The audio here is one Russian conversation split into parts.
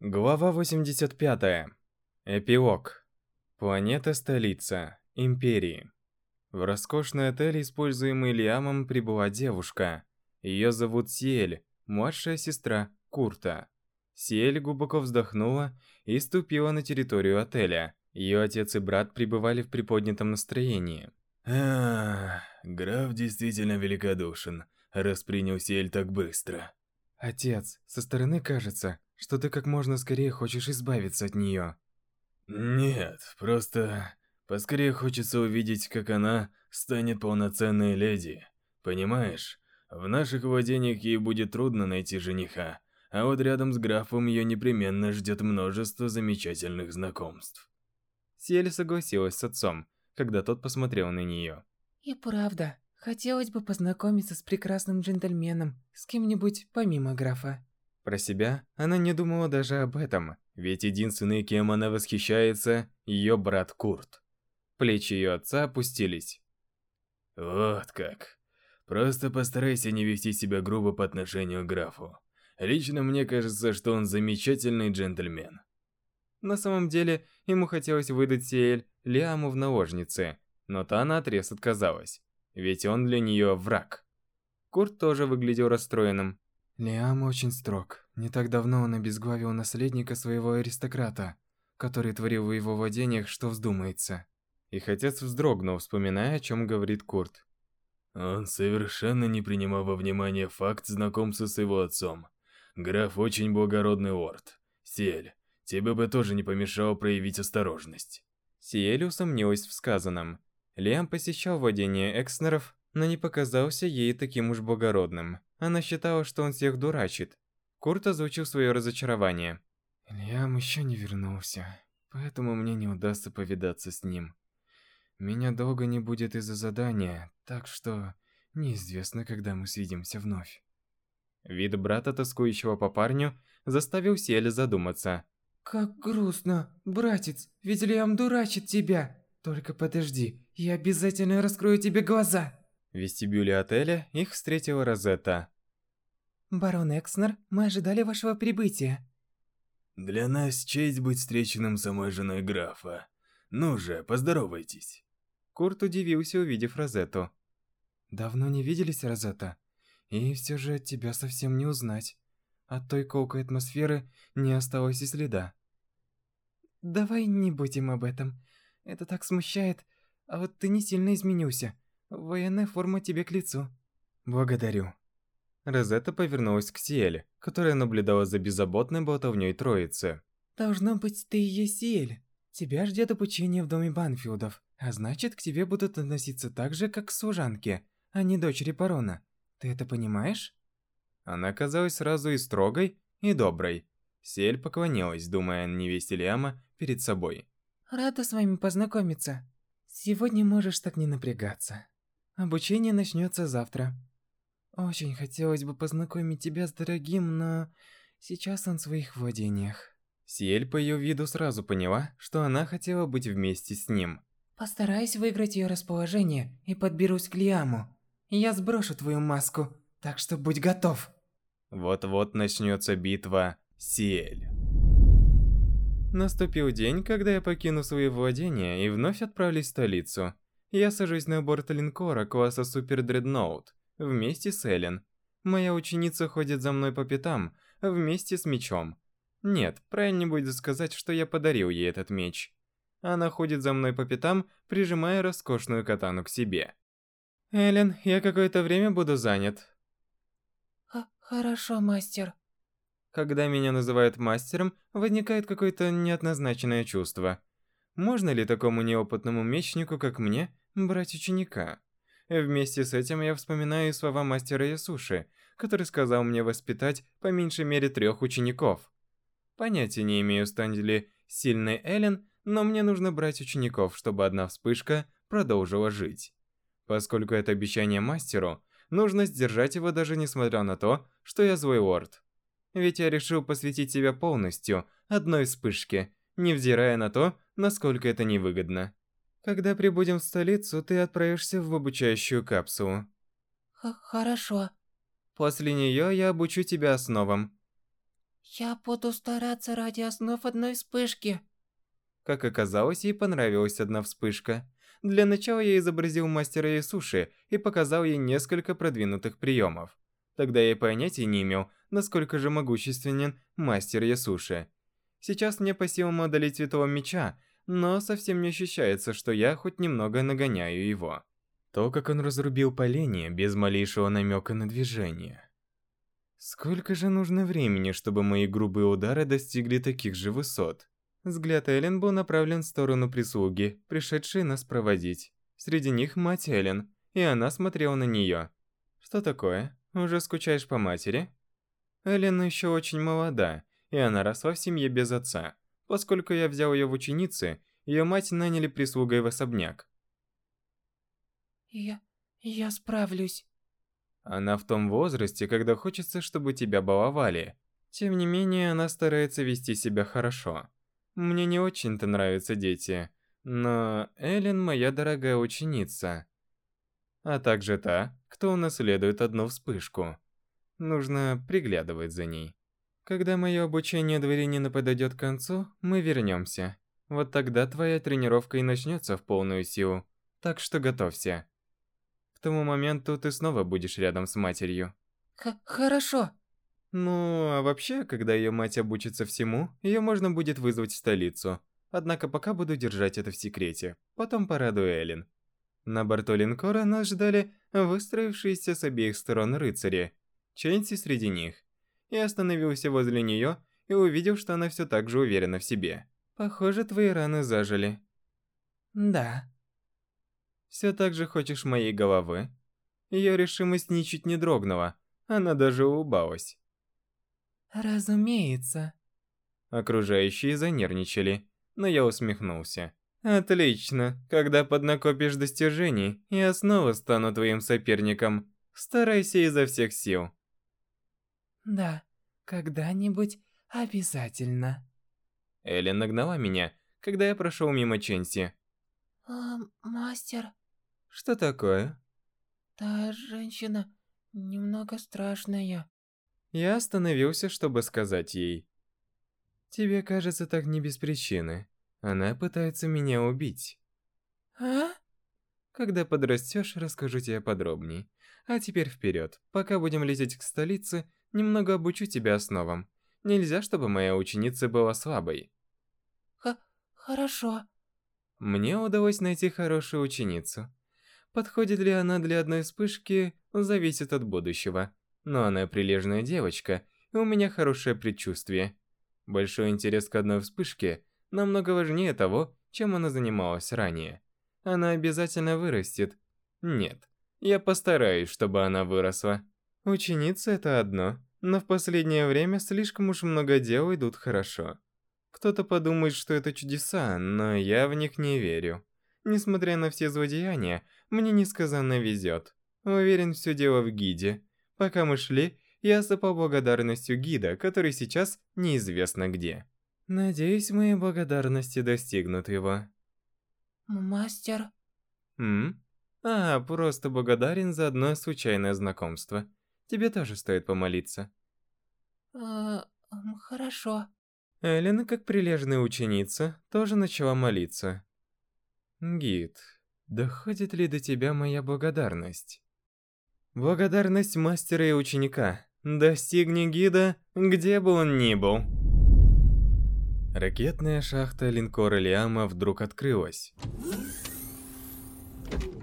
Глава 85. Эпилог. Планета-столица. Империи. В роскошный отель, используемый Лиамом, прибыла девушка. Ее зовут Сиэль, младшая сестра Курта. Сиэль глубоко вздохнула и ступила на территорию отеля. Ее отец и брат пребывали в приподнятом настроении. А, граф действительно великодушен, раз принял Сиэль так быстро. Отец, со стороны кажется, что ты как можно скорее хочешь избавиться от нее. Нет, просто поскорее хочется увидеть, как она станет полноценной леди. Понимаешь, в наших владениях ей будет трудно найти жениха, а вот рядом с графом ее непременно ждет множество замечательных знакомств. Сиэль согласилась с отцом, когда тот посмотрел на нее. И правда, хотелось бы познакомиться с прекрасным джентльменом, с кем-нибудь помимо графа. Про себя она не думала даже об этом, ведь единственный, кем она восхищается, ее брат Курт. Плечи ее отца опустились. Вот как. Просто постарайся не вести себя грубо по отношению к графу. Лично мне кажется, что он замечательный джентльмен. На самом деле, ему хотелось выдать Сиэль Лиаму в наложнице, но та наотрез отказалась, ведь он для нее враг. Курт тоже выглядел расстроенным. Лиам очень строг. Не так давно он обезглавил наследника своего аристократа, который творил в его владениях, что вздумается. Их отец вздрогнул, вспоминая, о чем говорит Курт. Он совершенно не принимал во внимание факт знакомства с его отцом. Граф очень благородный лорд. Сель, тебе бы тоже не помешало проявить осторожность. Сиэль усомнилась в сказанном. Лиам посещал владение Экснеров, но не показался ей таким уж благородным. Она считала, что он всех дурачит. Курт озвучил свое разочарование. «Ильям еще не вернулся, поэтому мне не удастся повидаться с ним. Меня долго не будет из-за задания, так что неизвестно, когда мы свидимся вновь». Вид брата, тоскующего по парню, заставил Сель задуматься. «Как грустно, братец, ведь Лиам дурачит тебя. Только подожди, я обязательно раскрою тебе глаза». В вестибюле отеля их встретила Розетта. «Барон Экснер, мы ожидали вашего прибытия». «Для нас честь быть встреченным самой женой графа. Ну же, поздоровайтесь». Курт удивился, увидев Розетту. «Давно не виделись, Розетта, и все же тебя совсем не узнать. От той колкой атмосферы не осталось и следа». «Давай не будем об этом. Это так смущает, а вот ты не сильно изменился». Военная форма тебе к лицу. Благодарю. Розетта повернулась к Сиэль, которая наблюдала за беззаботной болтовней троицы. Должно быть, ты и есть Сиэль. Тебя ждет обучение в доме Банфилдов, а значит, к тебе будут относиться так же, как к служанке, а не дочери барона. Ты это понимаешь? Она казалась сразу и строгой, и доброй. Сель поклонилась, думая о невесте Лиама перед собой. Рада с вами познакомиться. Сегодня можешь так не напрягаться. Обучение начнется завтра. Очень хотелось бы познакомить тебя с дорогим, но сейчас он в своих владениях. Сиэль по ее виду сразу поняла, что она хотела быть вместе с ним. Постараюсь выиграть ее расположение и подберусь к Лиаму. Я сброшу твою маску, так что будь готов. Вот-вот начнется битва Сиэль. Наступил день, когда я покину свои владения и вновь отправлюсь в столицу. Я сажусь на борт линкора класса Супер Дредноут вместе с Эллен. Моя ученица ходит за мной по пятам вместе с мечом. Нет, правильно будет сказать, что я подарил ей этот меч. Она ходит за мной по пятам, прижимая роскошную катану к себе. Эллен, я какое-то время буду занят. Х Хорошо, мастер. Когда меня называют мастером, возникает какое-то неоднозначное чувство. Можно ли такому неопытному мечнику, как мне, брать ученика? Вместе с этим я вспоминаю слова мастера Ясуши, который сказал мне воспитать по меньшей мере трех учеников. Понятия не имею, станет ли сильной Эллен, но мне нужно брать учеников, чтобы одна вспышка продолжила жить. Поскольку это обещание мастеру, нужно сдержать его даже несмотря на то, что я злой лорд. Ведь я решил посвятить себя полностью одной вспышке, невзирая на то, насколько это невыгодно. Когда прибудем в столицу, ты отправишься в обучающую капсулу. Х Хорошо. После нее я обучу тебя основам. Я буду стараться ради основ одной вспышки. Как оказалось, ей понравилась одна вспышка. Для начала я изобразил мастера Ясуши и показал ей несколько продвинутых приемов. Тогда я понятия не имел, насколько же могущественен мастер Ясуши. Сейчас мне по силам одолеть Святого Меча, но совсем не ощущается, что я хоть немного нагоняю его. То, как он разрубил поленье без малейшего намека на движение. Сколько же нужно времени, чтобы мои грубые удары достигли таких же высот? Взгляд Эллен был направлен в сторону прислуги, пришедшей нас проводить. Среди них мать Эллен, и она смотрела на нее. «Что такое? Уже скучаешь по матери?» Эллен еще очень молода, и она росла в семье без отца. Поскольку я взял ее в ученицы, ее мать наняли прислугой в особняк. Я... я справлюсь. Она в том возрасте, когда хочется, чтобы тебя баловали. Тем не менее, она старается вести себя хорошо. Мне не очень-то нравятся дети, но Эллен моя дорогая ученица. А также та, кто унаследует одну вспышку. Нужно приглядывать за ней. Когда мое обучение дворянина подойдет к концу, мы вернемся. Вот тогда твоя тренировка и начнется в полную силу. Так что готовься. К тому моменту ты снова будешь рядом с матерью. Х хорошо. Ну, а вообще, когда ее мать обучится всему, ее можно будет вызвать в столицу. Однако пока буду держать это в секрете. Потом порадую Эллен. На борту линкора нас ждали выстроившиеся с обеих сторон рыцари. Ченси среди них. Я остановился возле нее и увидел, что она все так же уверена в себе. Похоже, твои раны зажили. Да. Все так же хочешь моей головы? Ее решимость ничуть не дрогнула. Она даже улыбалась. Разумеется. Окружающие занервничали, но я усмехнулся. Отлично. Когда поднакопишь достижений, я снова стану твоим соперником. Старайся изо всех сил. Да, когда-нибудь обязательно. Эллен нагнала меня, когда я прошел мимо Ченси. А, мастер, Что такое? та женщина немного страшная. Я остановился, чтобы сказать ей. Тебе кажется так не без причины. Она пытается меня убить. А? Когда подрастешь, расскажу тебе подробней. А теперь вперед. Пока будем лететь к столице, немного обучу тебя основам. Нельзя, чтобы моя ученица была слабой. Х хорошо. Мне удалось найти хорошую ученицу. Подходит ли она для одной вспышки, зависит от будущего. Но она прилежная девочка, и у меня хорошее предчувствие. Большой интерес к одной вспышке намного важнее того, чем она занималась ранее. Она обязательно вырастет. Нет, я постараюсь, чтобы она выросла. Ученица это одно, но в последнее время слишком уж много дел идут хорошо. Кто-то подумает, что это чудеса, но я в них не верю. Несмотря на все злодеяния, мне несказанно везет. Уверен, все дело в гиде. Пока мы шли, я осыпал благодарностью гида, который сейчас неизвестно где. Надеюсь, мои благодарности достигнут его. Мастер, М? А, просто благодарен за одно случайное знакомство. Тебе тоже стоит помолиться. Э, хорошо. Эллен, как прилежная ученица, тоже начала молиться. Гид, доходит ли до тебя моя благодарность? Благодарность мастера и ученика. Достигни гида, где бы он ни был. Ракетная шахта линкора Лиама вдруг открылась.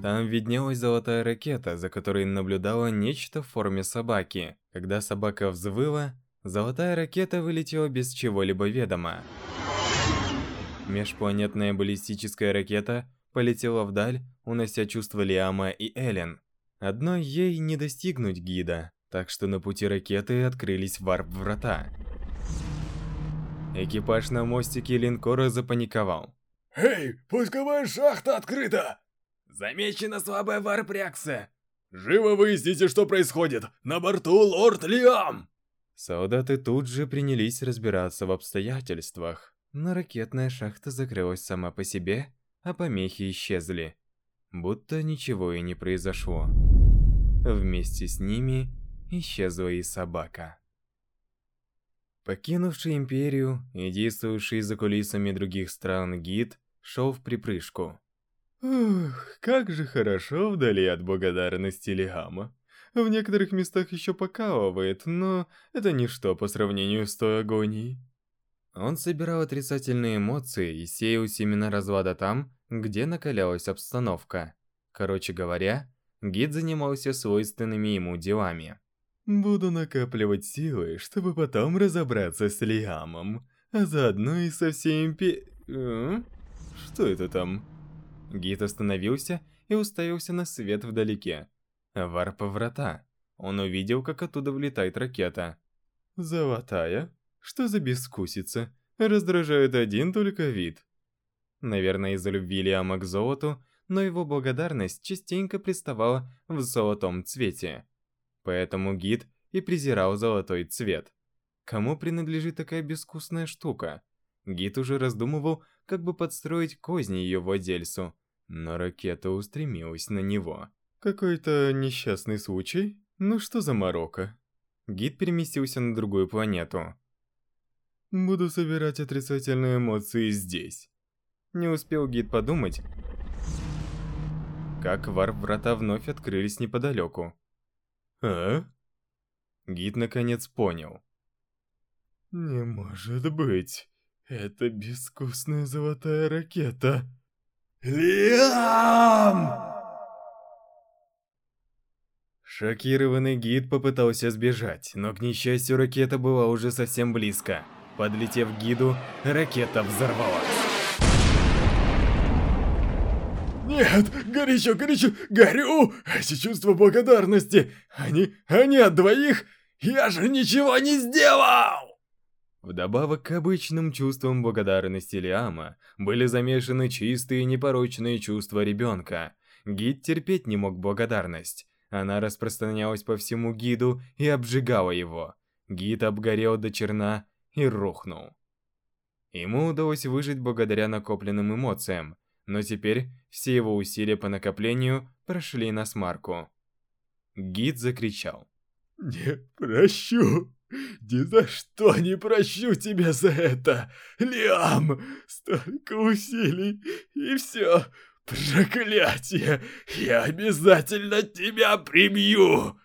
Там виднелась золотая ракета, за которой наблюдало нечто в форме собаки. Когда собака взвыла, золотая ракета вылетела без чего-либо ведома. Межпланетная баллистическая ракета полетела вдаль, унося чувства Лиама и Элен. Одной ей не достигнуть гида, так что на пути ракеты открылись варп-врата. Экипаж на мостике линкора запаниковал. Эй, пусковая шахта открыта! Замечена слабая варп-реакция! Живо выясните, что происходит! На борту лорд Лиам! Солдаты тут же принялись разбираться в обстоятельствах, но ракетная шахта закрылась сама по себе, а помехи исчезли. Будто ничего и не произошло. Вместе с ними исчезла и собака. Покинувший империю и действующий за кулисами других стран гид шел в припрыжку. Ух, как же хорошо вдали от благодарности Лигама. В некоторых местах еще покалывает, но это ничто по сравнению с той агонией. Он собирал отрицательные эмоции и сеял семена разлада там, где накалялась обстановка. Короче говоря, гид занимался свойственными ему делами. Буду накапливать силы, чтобы потом разобраться с Лиамом, а заодно и со всей импе... Э? Что это там? Гид остановился и уставился на свет вдалеке. Варпа врата. Он увидел, как оттуда влетает ракета. Золотая? Что за бескусица? Раздражает один только вид. Наверное, из-за любви Лиама к золоту, но его благодарность частенько приставала в золотом цвете. Поэтому гид и презирал золотой цвет. Кому принадлежит такая безвкусная штука? Гид уже раздумывал, как бы подстроить козни ее владельцу, но ракета устремилась на него. Какой-то несчастный случай? Ну что за Марокко? Гид переместился на другую планету. Буду собирать отрицательные эмоции здесь. Не успел гид подумать, как варп-врата вновь открылись неподалеку. «А?» Гид наконец понял. «Не может быть. Это безвкусная золотая ракета». «Лиам!» Шокированный гид попытался сбежать, но, к несчастью, ракета была уже совсем близко. Подлетев к гиду, ракета взорвалась. Нет, горячо, горячо, горю! Эти чувства благодарности, они, они от двоих, я же ничего не сделал! Вдобавок к обычным чувствам благодарности Лиама, были замешаны чистые непорочные чувства ребенка. Гид терпеть не мог благодарность. Она распространялась по всему гиду и обжигала его. Гид обгорел до черна и рухнул. Ему удалось выжить благодаря накопленным эмоциям, но теперь все его усилия по накоплению прошли на смарку. Гид закричал. «Не прощу! Ни за что не прощу тебя за это! Лиам! Столько усилий, и все! Проклятие! Я обязательно тебя прибью!»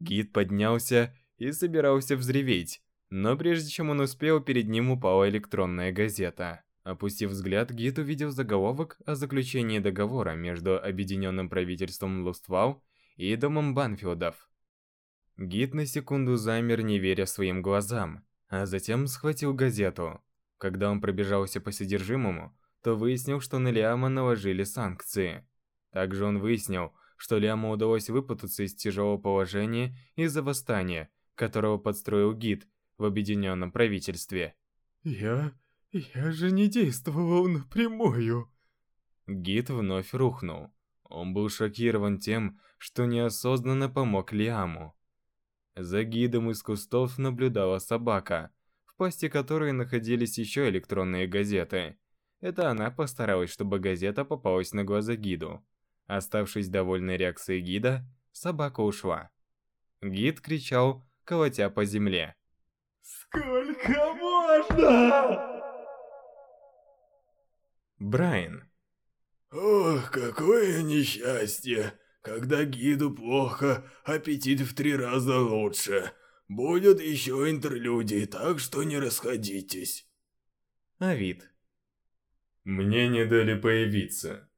Гид поднялся и собирался взреветь, но прежде чем он успел, перед ним упала электронная газета. Опустив взгляд, гид увидел заголовок о заключении договора между Объединенным правительством Луствал и Домом Банфилдов. Гид на секунду замер, не веря своим глазам, а затем схватил газету. Когда он пробежался по содержимому, то выяснил, что на Лиама наложили санкции. Также он выяснил, что Лиаму удалось выпутаться из тяжелого положения из-за восстания, которого подстроил гид в Объединенном правительстве. «Я я же не действовал напрямую. Гид вновь рухнул. Он был шокирован тем, что неосознанно помог Лиаму. За гидом из кустов наблюдала собака, в пасти которой находились еще электронные газеты. Это она постаралась, чтобы газета попалась на глаза гиду. Оставшись довольной реакцией гида, собака ушла. Гид кричал, колотя по земле. «Сколько можно?» Брайан. Ох, какое несчастье. Когда гиду плохо, аппетит в три раза лучше. Будет еще интерлюдии, так что не расходитесь. Авид. Мне не дали появиться.